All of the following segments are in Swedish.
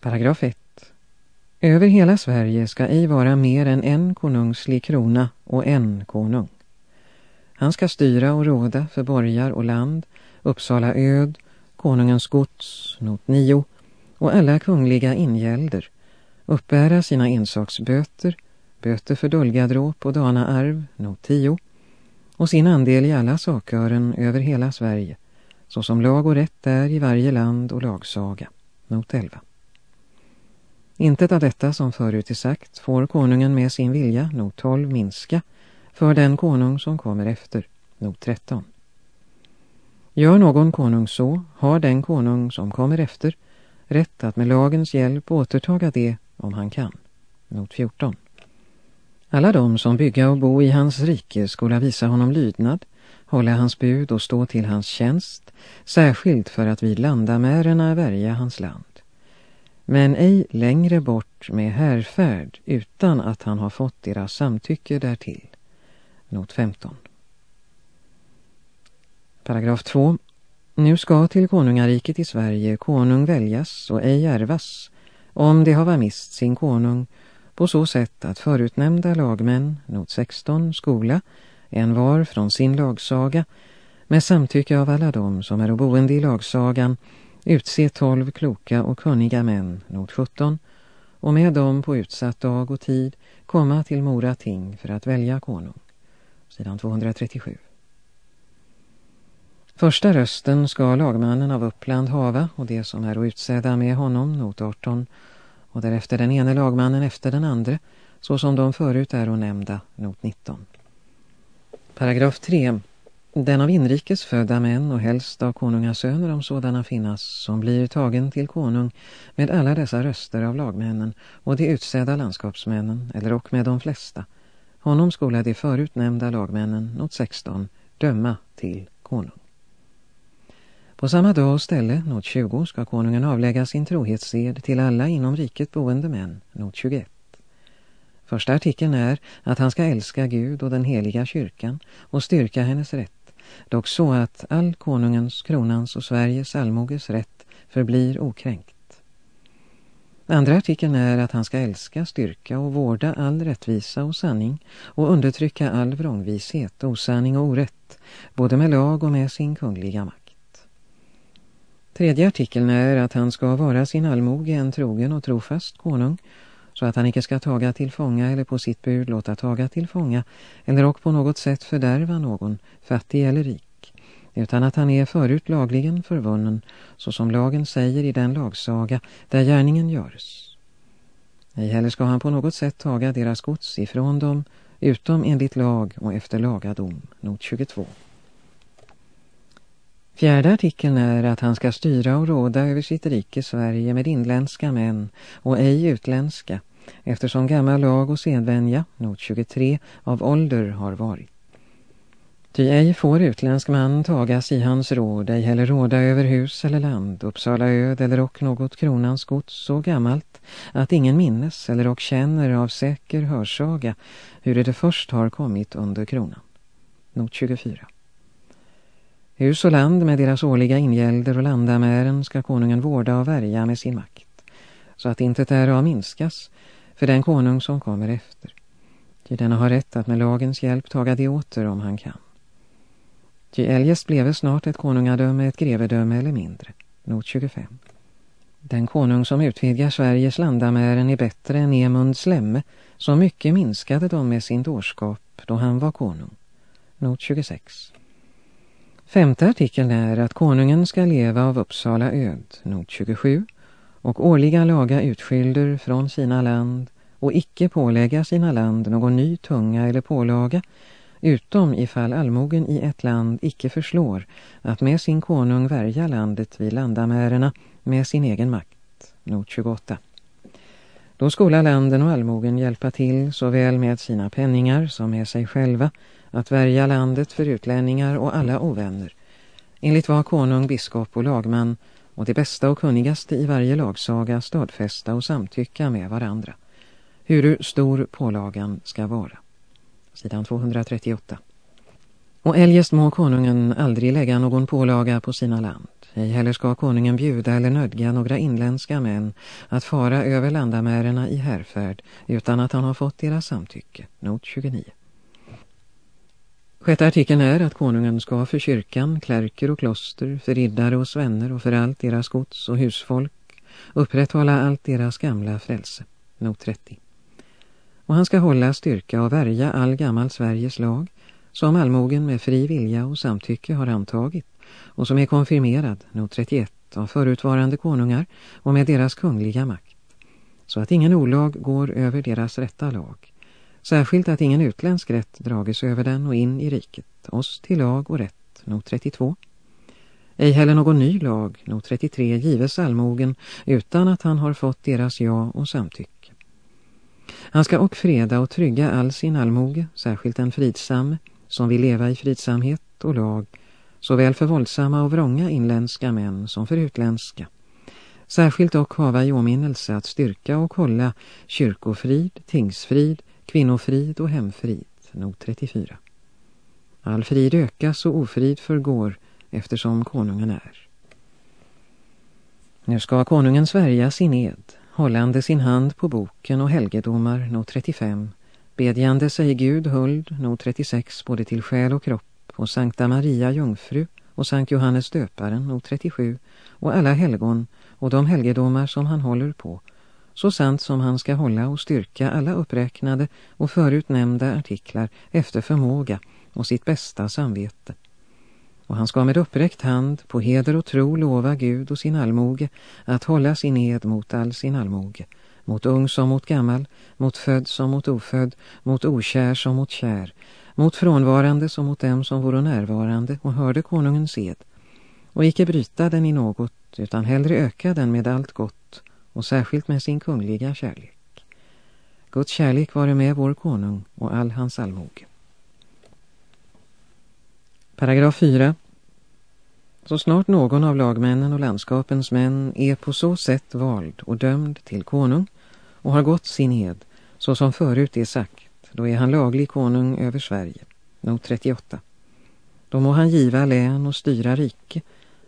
Paragraf 1. Över hela Sverige ska ej vara mer än en konungslig krona och en konung. Han ska styra och råda för borgar och land, Uppsala öd, konungens gods, not 9, och alla kungliga ingälder, uppbära sina ensaksböter, böter för dölgadråp och danaarv, not 10, och sin andel i alla sakören över hela Sverige, såsom lag och rätt är i varje land och lagsaga, not 11. Intet av detta som förut är sagt får konungen med sin vilja, not 12, minska, för den konung som kommer efter, not 13. Gör någon konung så, har den konung som kommer efter rätt att med lagens hjälp återtaga det om han kan. Not 14. Alla de som bygga och bo i hans rike skulle visa honom lydnad, hålla hans bud och stå till hans tjänst, särskilt för att vid landamärerna värja hans land. Men ej längre bort med härfärd utan att han har fått deras samtycke därtill. Not 15. Paragraf 2. Nu ska till konungariket i Sverige konung väljas och ej ärvas, om det har mist sin konung, på så sätt att förutnämnda lagmän, not 16, skola, en var från sin lagsaga, med samtycke av alla dem som är boende i lagsagan, utse tolv kloka och kunniga män, not 17, och med dem på utsatt dag och tid komma till Mora ting för att välja konung. Sidan 237. Första rösten ska lagmannen av Uppland hava och det som är utsedda med honom, not 18, och därefter den ene lagmannen efter den andra, så som de förut är och nämnda, not 19. Paragraf 3. Den av inrikes födda män och helst av konungasöner om sådana finnas som blir tagen till konung med alla dessa röster av lagmännen och de utsedda landskapsmännen eller och med de flesta. Honom skola de förutnämnda lagmännen, not 16, döma till konung. På samma dag och ställe, not 20, ska konungen avlägga sin trohetsed till alla inom riket boende män, not 21. Första artikeln är att han ska älska Gud och den heliga kyrkan och styrka hennes rätt, dock så att all konungens, kronans och Sveriges allmoges rätt förblir okränkt. Andra artikeln är att han ska älska, styrka och vårda all rättvisa och sanning och undertrycka all vrångvishet, osanning och orätt, både med lag och med sin kungliga makt. Tredje artikeln är att han ska vara sin allmoge en trogen och trofast konung så att han icke ska taga till fånga eller på sitt bud låta taga till fånga eller och på något sätt fördärva någon, fattig eller rik, utan att han är förut lagligen förvunnen så som lagen säger i den lagsaga där gärningen görs. Ej heller ska han på något sätt taga deras gods ifrån dem utom enligt lag och efter lagadom, not 22. Fjärde artikeln är att han ska styra och råda över sitt rike Sverige med inländska män och ej utländska, eftersom gammal lag och sedvänja, not 23, av ålder har varit. Ty ej får utländsk man tagas i hans råd, ej heller råda över hus eller land, Uppsala öd eller och något kronans gods så gammalt, att ingen minnes eller och känner av säker hörsaga hur det först har kommit under kronan. Not 24. Hus och land med deras årliga ingälder och landamären ska konungen vårda och värja med sin makt, så att inte därav minskas för den konung som kommer efter. Ty denna har rätt att med lagens hjälp taga det åter om han kan. Ty eljest blev snart ett konungadöme ett grevedöme eller mindre. Not 25. Den konung som utvidgar Sveriges landamären är bättre än Emund Slemme, så mycket minskade de med sin dårskap då han var konung. Not 26. Femte artikeln är att konungen ska leva av Uppsala öd, not 27, och årliga laga utskilder från sina land och icke pålägga sina land någon ny tunga eller pålaga, utom ifall allmogen i ett land icke förslår att med sin konung värja landet vid landamärerna med sin egen makt, not 28. Då skola landen och allmogen hjälpa till såväl med sina penningar som med sig själva att värja landet för utlänningar och alla ovänner. Enligt vad konung, biskop och lagman och det bästa och kunnigaste i varje lagsaga stadfästa och samtycka med varandra. Hur stor pålagan ska vara. Sidan 238. Och eljest må konungen aldrig lägga någon pålaga på sina land, Ej heller ska konungen bjuda eller nödga några inländska män att fara över landamärerna i härfärd utan att han har fått deras samtycke. Not 29. Sjätte artikeln är att konungen ska för kyrkan, klärker och kloster, för riddare och svänner och för allt deras gods och husfolk upprätthålla allt deras gamla frälse. Not 30. Och han ska hålla styrka och värja all gammal Sveriges lag som allmogen med fri vilja och samtycke har antagit och som är konfirmerad, not 31, av förutvarande konungar och med deras kungliga makt, så att ingen olag går över deras rätta lag, särskilt att ingen utländsk rätt drages över den och in i riket, oss till lag och rätt, not 32. Ej heller någon ny lag, not 33, gives allmogen utan att han har fått deras ja och samtycke. Han ska och freda och trygga all sin allmoge, särskilt den fridsamme, som vill leva i fridsamhet och lag, såväl för våldsamma och vrånga inländska män som för utländska. Särskilt dock hava i åminnelse att styrka och hålla kyrkofrid, tingsfrid, kvinnofrid och hemfrid, not 34. All frid ökas och ofrid förgår eftersom konungen är. Nu ska konungen svärja sin ed, hållande sin hand på boken och helgedomar, not 35, bedjande sig Gud huld, not 36, både till själ och kropp, och Sankta Maria Jungfru och Sankt Johannes döparen, not 37, och alla helgon och de helgedomar som han håller på, så sant som han ska hålla och styrka alla uppräknade och förutnämnda artiklar efter förmåga och sitt bästa samvete. Och han ska med uppräckt hand på heder och tro lova Gud och sin allmoge att hålla sin ed mot all sin allmoge, mot ung som mot gammal, mot född som mot ofödd, mot okär som mot kär, mot frånvarande som mot dem som vore närvarande och hörde konungens ed, och icke bryta den i något, utan hellre öka den med allt gott, och särskilt med sin kungliga kärlek. Guds kärlek vare med vår konung och all hans allmoge. Paragraf 4. Så snart någon av lagmännen och landskapens män är på så sätt vald och dömd till konung och har gått sin ed, så som förut är sagt, då är han laglig konung över Sverige. Not 38. Då må han giva län och styra rike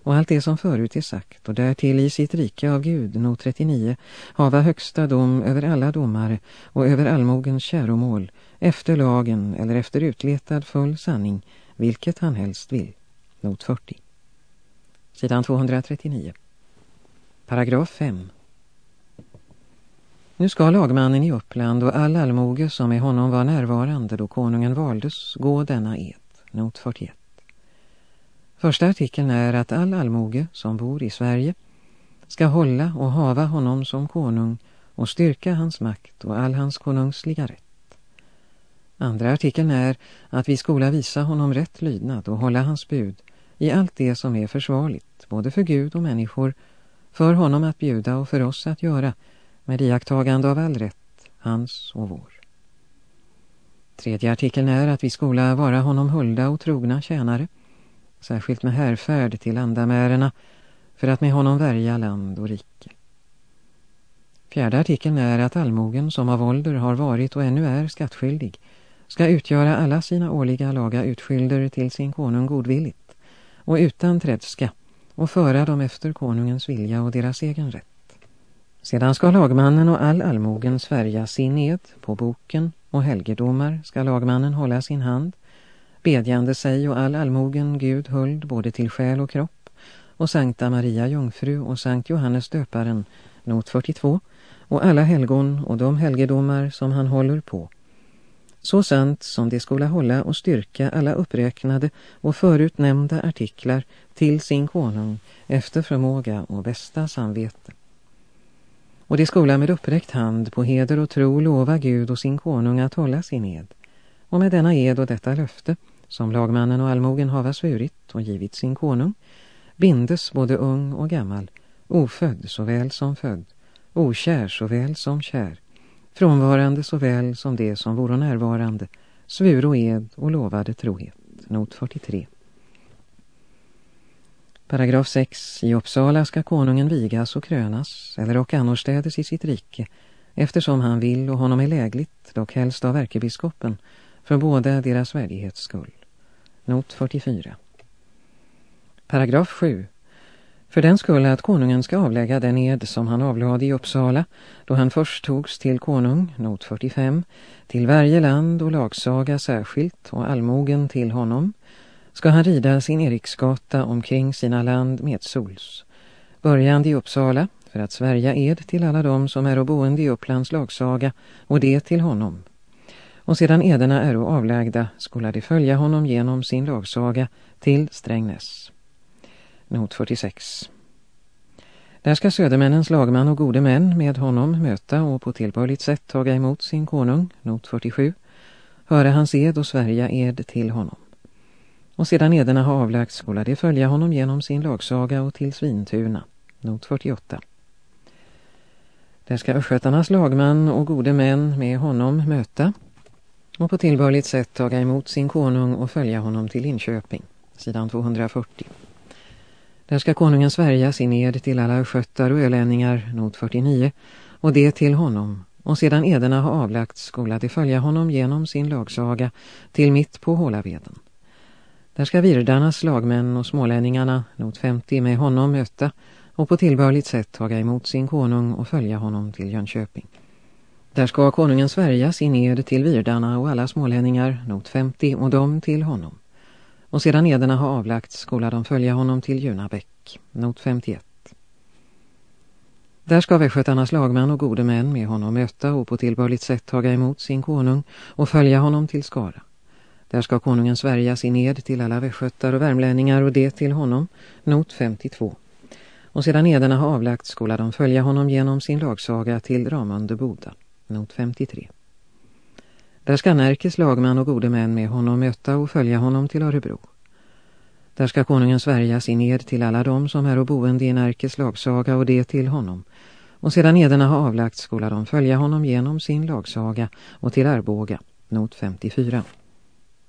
och allt det som förut är sagt och därtill i sitt rike av Gud, not 39, hava högsta dom över alla domare och över allmogens käromål, efter lagen eller efter utletad full sanning, vilket han helst vill. Not 40. Sidan 239. Paragraf 5. Nu ska lagmannen i Uppland och all allmoge som med honom var närvarande då konungen valdes gå denna ed. Not 41. Första artikeln är att all allmoge som bor i Sverige ska hålla och hava honom som konung och styrka hans makt och all hans konungsliga rätt. Andra artikeln är att vi skola visa honom rätt lydnad och hålla hans bud i allt det som är försvarligt, både för Gud och människor, för honom att bjuda och för oss att göra, med iakttagande av all rätt, hans och vår. Tredje artikeln är att vi skola vara honom hulda och trogna tjänare, särskilt med härfärd till andamärerna för att med honom värja land och rike. Fjärde artikeln är att allmogen som av ålder har varit och ännu är skattskyldig ska utgöra alla sina årliga laga utskylder till sin konung godvilligt och utan trädska och föra dem efter konungens vilja och deras egen rätt. Sedan ska lagmannen och all allmogen svärja sin ed på boken och helgedomar ska lagmannen hålla sin hand, bedjande sig och all allmogen Gud höld både till själ och kropp, och Sankta Maria Jungfru och Sankt Johannes döparen, not 42, och alla helgon och de helgedomar som han håller på. Så sant som det skulle hålla och styrka alla uppräknade och förutnämnda artiklar till sin konung efter förmåga och bästa samvete. Och det skola med uppräckt hand på heder och tro lova Gud och sin konung att hålla sin ed. Och med denna ed och detta löfte, som lagmannen och allmogen hava svurit och givit sin konung, bindes både ung och gammal, ofödd såväl som född, okär såväl som kär, frånvarande såväl som det som vore närvarande, svur och ed och lovade trohet. Not 43. Paragraf 6. I Uppsala ska konungen vigas och krönas, eller och annorstädes i sitt rike, eftersom han vill och honom är lägligt, dock helst av ärkebiskopen, för båda deras värdighets skull. Not 44. Paragraf 7. För den skulle att konungen ska avlägga den ed som han avlade i Uppsala då han först togs till konung, not 45, till varje land och lagsaga särskilt och allmogen till honom, ska han rida sin Eriksgata omkring sina land med sols. Börjande i Uppsala för att svärja ed till alla dem som är och boende i Upplands lagsaga och det till honom. Och sedan ederna är avlagda skulle de följa honom genom sin lagsaga till Strängnäs. Not 46. Där ska södermännens lagman och gode män med honom möta och på tillbörligt sätt taga emot sin konung, not 47, höra hans ed och svärja ed till honom. Och sedan ederna har avlagts skulle de följa honom genom sin lagsaga och till Svintuna, not 48. Där ska östgötarnas lagman och gode män med honom möta och på tillbörligt sätt taga emot sin konung och följa honom till Linköping, sidan 240. Där ska konungen svärja sin ed till alla sköttar och ölänningar, not 49, och det till honom. Och sedan ederna har avlagts skola de följa honom genom sin lagsaga till mitt på Hålaveden. Där ska virdarnas lagmän och smålänningarna, not 50, med honom möta och på tillbörligt sätt taga emot sin konung och följa honom till Jönköping. Där ska konungen svärja sin ed till virdarna och alla smålänningar, not 50, och dem till honom och sedan ederna har avlagts skola de följa honom till Junabäck, not 51. Där ska västgötarnas lagmän och gode män med honom möta och på tillbörligt sätt taga emot sin konung och följa honom till Skara. Där ska konungen svärja sin ed till alla västgötar och värmlänningar och det till honom, not 52. Och sedan ederna har avlagts skola de följa honom genom sin lagsaga till Ramundeboda, not 53. Där ska Närkes lagman och gode män med honom möta och följa honom till Örebro. Där ska konungen svärja sin ed till alla dem som är och boende i Närkes lagsaga och det till honom. Och sedan ederna har avlagts skola de följa honom genom sin lagsaga och till Arboga, not 54.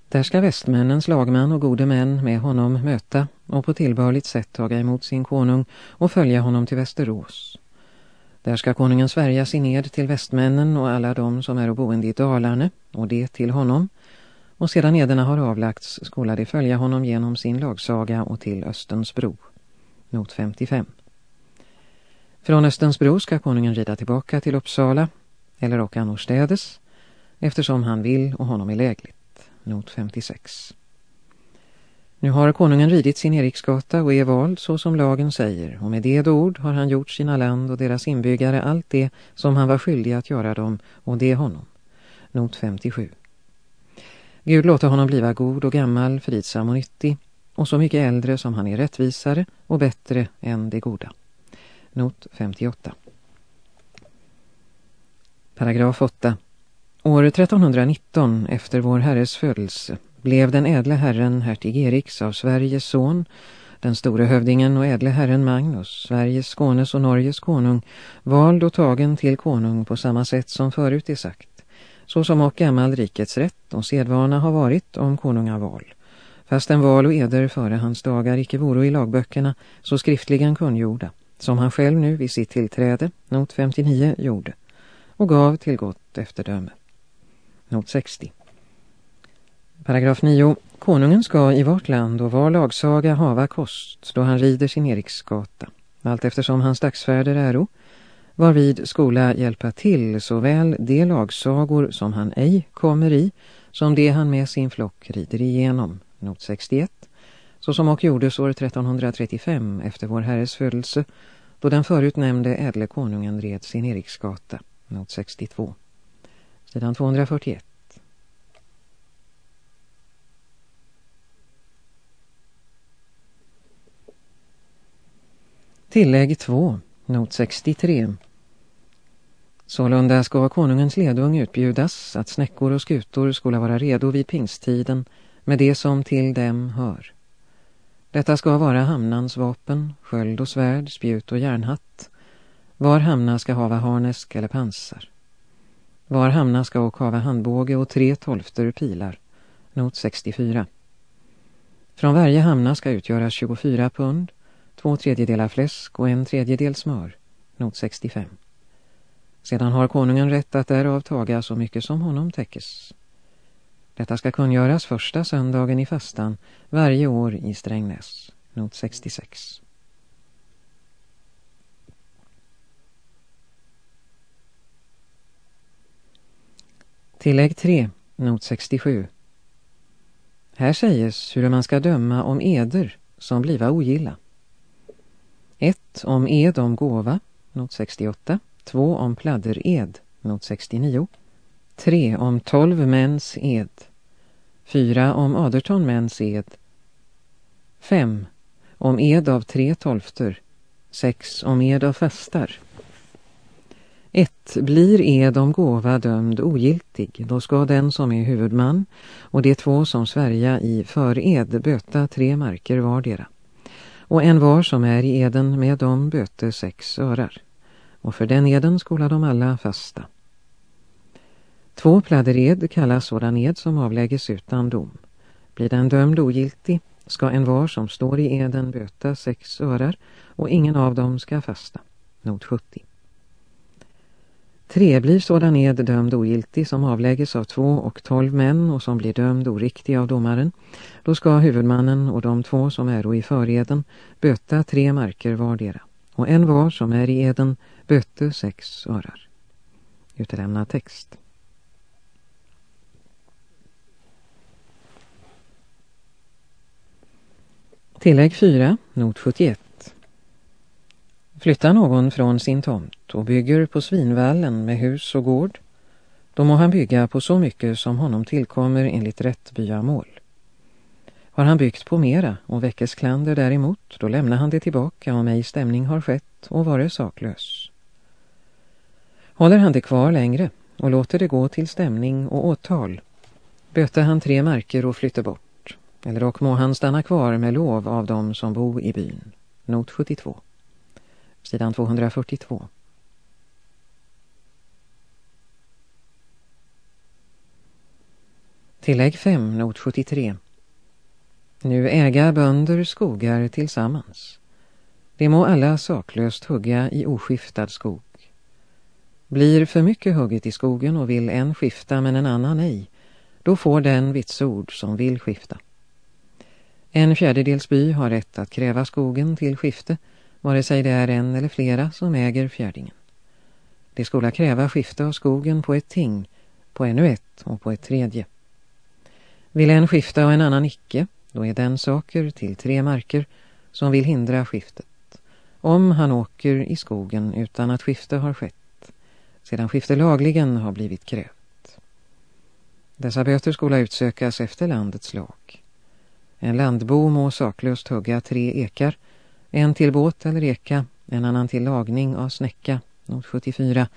Där ska västmännens lagman och gode män med honom möta och på tillbörligt sätt taga emot sin konung och följa honom till Västerås. Där ska konungen svärja sin ed till västmännen och alla de som är boende i Dalarne och det till honom. Och sedan ederna har avlagts skola de följa honom genom sin lagsaga och till Östensbro. Not 55. Från Östensbro ska konungen rida tillbaka till Uppsala eller och annorstädes eftersom han vill och honom är lägligt. Not 56. Nu har konungen ridit sin Eriksgata och är vald så som lagen säger och med det ord har han gjort sina land och deras inbyggare allt det som han var skyldig att göra dem och det honom. Not 57. Gud låter honom bliva god och gammal, fridsam och nyttig och så mycket äldre som han är rättvisare och bättre än det goda. Not 58. Paragraf 8. År 1319 efter vår herres födelse blev den ädle herren hertig Eriks av Sveriges son, den store hövdingen och ädle herren Magnus, Sveriges, Skånes och Norges konung, vald och tagen till konung på samma sätt som förut är sagt, så som och gammal rikets rätt och sedvana har varit om konungaval. Fast en val och eder före hans dagar icke voro i lagböckerna så skriftligen kungjorda, som han själv nu vid sitt tillträde, not 59, gjorde, och gav till gott efterdöme. Not 60. Paragraf 9. Konungen ska i vart land och var lagsaga hava kost då han rider sin Eriksgata, allt eftersom hans dagsfärder äro, varvid skola hjälpa till såväl de lagsagor som han ej kommer i, som det han med sin flock rider igenom, not 61, så som och gjordes år 1335 efter vår herres födelse, då den förutnämnde ädle konungen red sin Eriksgata, not 62. Sidan 241. Tillägg 2, not 63. Sålunda ska konungens ledung utbjudas att snäckor och skutor skulle vara redo vid pingsttiden med det som till dem hör. Detta ska vara hamnans vapen, sköld och svärd, spjut och järnhatt. Var hamna ska hava harnesk eller pansar. Var hamna ska och hava handbåge och tre tolfter pilar. Not 64. Från varje hamna ska utgöras 24 pund två tredjedelar fläsk och en tredjedel smör, not 65. Sedan har konungen rätt att därav taga så mycket som honom täckes. Detta ska kungöras första söndagen i fastan varje år i Strängnäs, not 66. Tillägg 3, not 67. Här sägs hur man ska döma om eder som bliva ogilla. 1. Om ed om gåva, not 68. 2. Om pladdered, not 69. 3. Om 12 mäns ed. 4. Om 18 mäns ed. 5. Om ed av tre tolfter. 6. Om ed av fastar. 1. Blir ed om gåva dömd ogiltig, då ska den som är huvudman och de två som svärja i föred böta tre marker vardera. Och en var som är i eden med dem böte sex örar. Och för den eden skola de alla fasta. Två pladdered kallas sådan ed som avlägges utan dom. Blir den dömd ogiltig ska en var som står i eden böta sex örar och ingen av dem ska fasta. Not 70. Tre blir sådan ed dömd ogiltig som avlägges av två och tolv män och som blir dömd oriktig av domaren. Då ska huvudmannen och de två som är i föreden böta tre marker vardera. Och en var som är i eden böte sex örar. Utelämna text. Tillägg 4, not 71. Flyttar någon från sin tomt och bygger på Svinvallen med hus och gård, då må han bygga på så mycket som honom tillkommer enligt rätt byamål. Har han byggt på mera och väckes klander däremot, då lämnar han det tillbaka om ej stämning har skett och vare saklös. Håller han det kvar längre och låter det gå till stämning och åtal, böter han tre marker och flyttar bort, eller dock må han stanna kvar med lov av dem som bor i byn. Not 72 sidan 242. Tillägg 5, not 73. Nu äga bönder skogar tillsammans. Det må alla saklöst hugga i oskiftad skog. Blir för mycket hugget i skogen och vill en skifta men en annan ej, då får den vitsord som vill skifta. En fjärdedels by har rätt att kräva skogen till skifte vare sig det är en eller flera som äger fjärdingen. Det skulle kräva skifte av skogen på ett ting, på ännu ett och på ett tredje. Vill en skifta och en annan icke, då är den saker till tre marker som vill hindra skiftet. Om han åker i skogen utan att skifte har skett, sedan skifte lagligen har blivit krävt. Dessa böter skola utsökas efter landets lag. En landbo må saklöst hugga tre ekar en till båt eller eka, en annan till lagning av snäcka, not 74,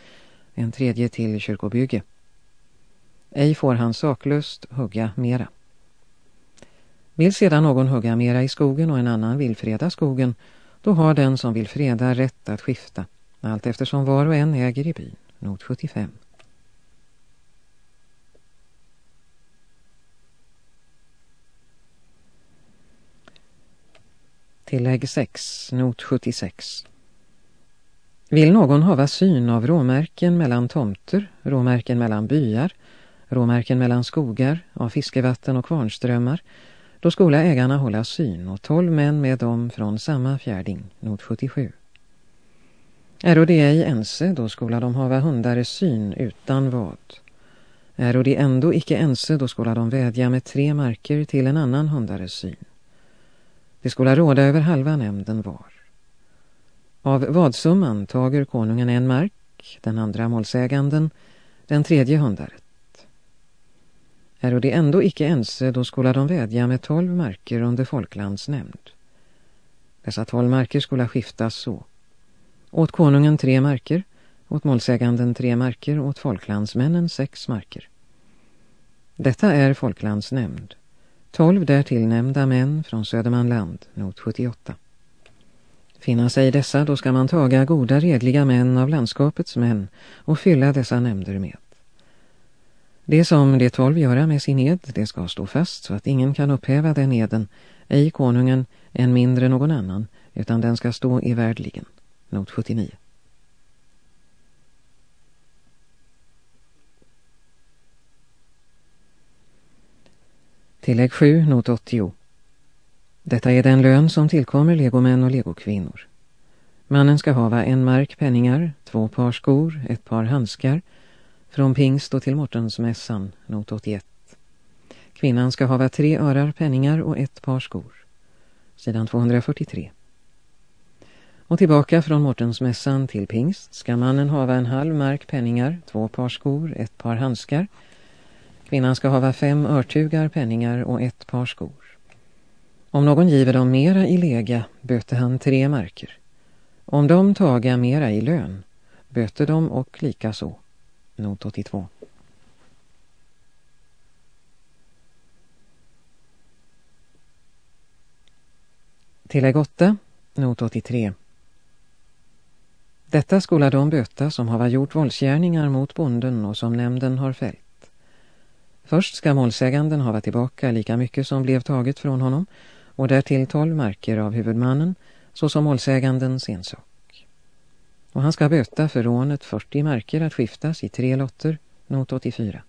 en tredje till kyrkobygge. Ej får han saklöst hugga mera. Vill sedan någon hugga mera i skogen och en annan vill freda skogen, då har den som vill freda rätt att skifta, allt eftersom var och en äger i byn, not 75. Tillägg 6, not 76. Vill någon hava syn av råmärken mellan tomter, råmärken mellan byar, råmärken mellan skogar, av fiskevatten och kvarnströmmar, då skola ägarna hålla syn och tolv män med dem från samma fjärding, not 77. Är de ej ense, då skola de hava hundares syn utan vad. Är de ändå icke ense, då skola de vädja med tre marker till en annan hundares syn. Det skulle råda över halva nämnden var. Av vadsumman tager konungen en mark, den andra målsäganden, den tredje hundaret. Är det ändå icke ense, då skulle de vädja med tolv marker under folklandsnämnd. Dessa tolv marker skulle skiftas så. Åt konungen tre marker, åt målsäganden tre marker, åt folklandsmännen sex marker. Detta är folklandsnämnd. Tolv därtill nämnda män från Södermanland, not 78. Finna sig dessa, då ska man taga goda redliga män av landskapets män och fylla dessa nämnder med. Det som de tolv göra med sin ed, det ska stå fast så att ingen kan upphäva den eden, ej konungen, än mindre någon annan, utan den ska stå i värdligen. Not 79. Tillägg 7, not 80. Detta är den lön som tillkommer legomän och legokvinnor. Mannen ska hava en mark penningar, två par skor, ett par handskar, Från pingst och till Mortensmässan, not 81. Kvinnan ska hava tre örar penningar och ett par skor. Sidan 243. Och tillbaka från Mortensmässan till pingst ska mannen hava en halv mark penningar, två par skor, ett par handskar. Kvinnan ska hava fem örtugar penningar och ett par skor. Om någon giver dem mera i lega böter han tre marker. Om de taga mera i lön böter de och lika så. Not 82. Tillägg 8, not 83. Detta skola de böta som har gjort våldsgärningar mot bonden och som nämnden har fällt. Först ska målsäganden hava tillbaka lika mycket som blev taget från honom och därtill tolv marker av huvudmannen såsom målsägandens ensak. Och han ska böta för rånet 40 marker att skiftas i tre lotter, not 84.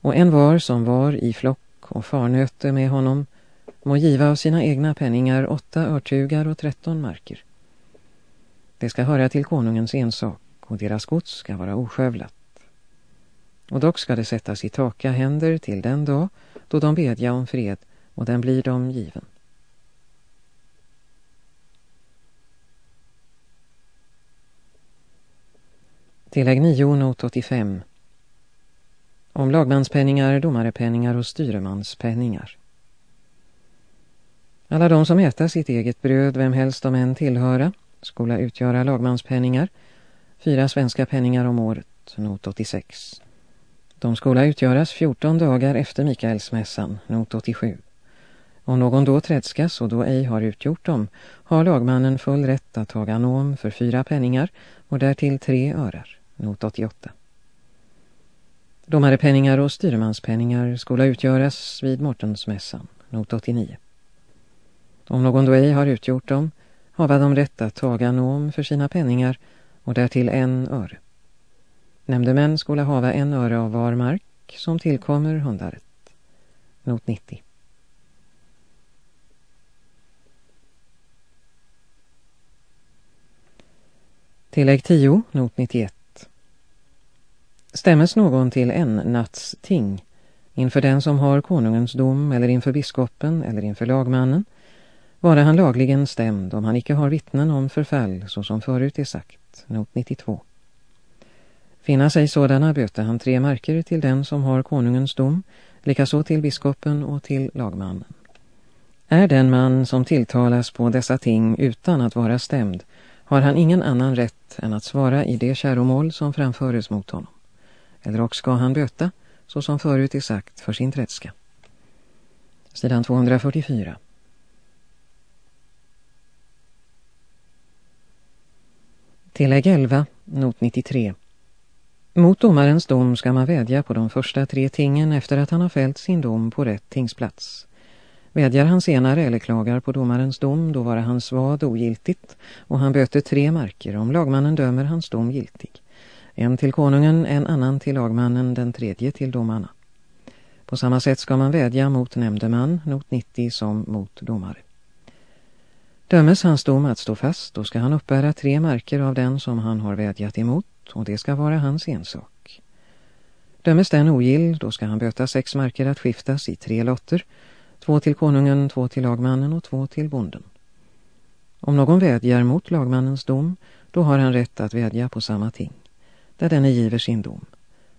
Och en var som var i flock och farnöte med honom må giva av sina egna penningar åtta örtugar och tretton marker. Det ska höra till konungens ensak och deras gods ska vara oskövlat. Och dock ska det sättas i taka händer till den dag då de bedja om fred och den blir dem given. Tillägg 9, not 85. Om lagmanspenningar, domarepenningar och styremanspenningar. Alla de som äter sitt eget bröd, vem helst de än tillhöra, skola utgöra lagmanspenningar, fyra svenska penningar om året, not 86. De skola utgöras 14 dagar efter Mikaelsmässan, not 87. Om någon då trädskas och då ej har utgjort dem, har lagmannen full rätt att taga nom för fyra penningar och därtill tre örar, not 88. Domarepenningar och styrmanspenningar skola utgöras vid Mortensmässan, not 89. Om någon då ej har utgjort dem, hava de rätt att taga nom för sina penningar och därtill en öre. Nämndemän skulle hava en öre av var mark som tillkommer hundaret. Not 90. Tillägg 10, not 91. Stämmes någon till en natts ting inför den som har konungens dom eller inför biskopen eller inför lagmannen vare han lagligen stämd om han icke har vittnen om förfall såsom förut är sagt, not 92. Finna sig sådana böter han tre marker till den som har konungens dom, likaså till biskopen och till lagmannen. Är den man som tilltalas på dessa ting utan att vara stämd, har han ingen annan rätt än att svara i det käromål som framföres mot honom. Eller också ska han böta, så som förut är sagt, för sin tredska. Sidan 244. Tillägg 11, not 93. Mot domarens dom ska man vädja på de första tre tingen efter att han har fällt sin dom på rätt tingsplats. Vädjar han senare eller klagar på domarens dom då var hans vad ogiltigt och han böter tre marker om lagmannen dömer hans dom giltig. En till konungen, en annan till lagmannen, den tredje till domarna. På samma sätt ska man vädja mot nämndeman, not 90, som mot domare. Dömes hans dom att stå fast, då ska han uppbära tre marker av den som han har vädjat emot och det ska vara hans ensak. Dömes den ogill, då ska han böta sex marker att skiftas i tre lotter, två till konungen, två till lagmannen och två till bonden. Om någon vädjar mot lagmannens dom, då har han rätt att vädja på samma ting, där denne giver sin dom,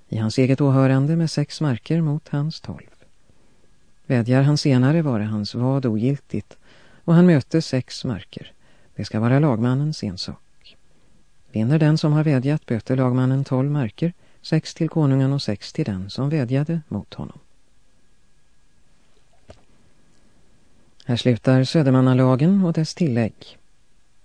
i hans eget åhörande med sex marker mot hans tolv. Vädjar han senare vare hans vad ogiltigt, och han möter sex marker. Det ska vara lagmannens ensak. Vinner den som har vädjat böter lagmannen tolv marker, sex till konungen och sex till den som vädjade mot honom. Här slutar Södermannalagen och dess tillägg.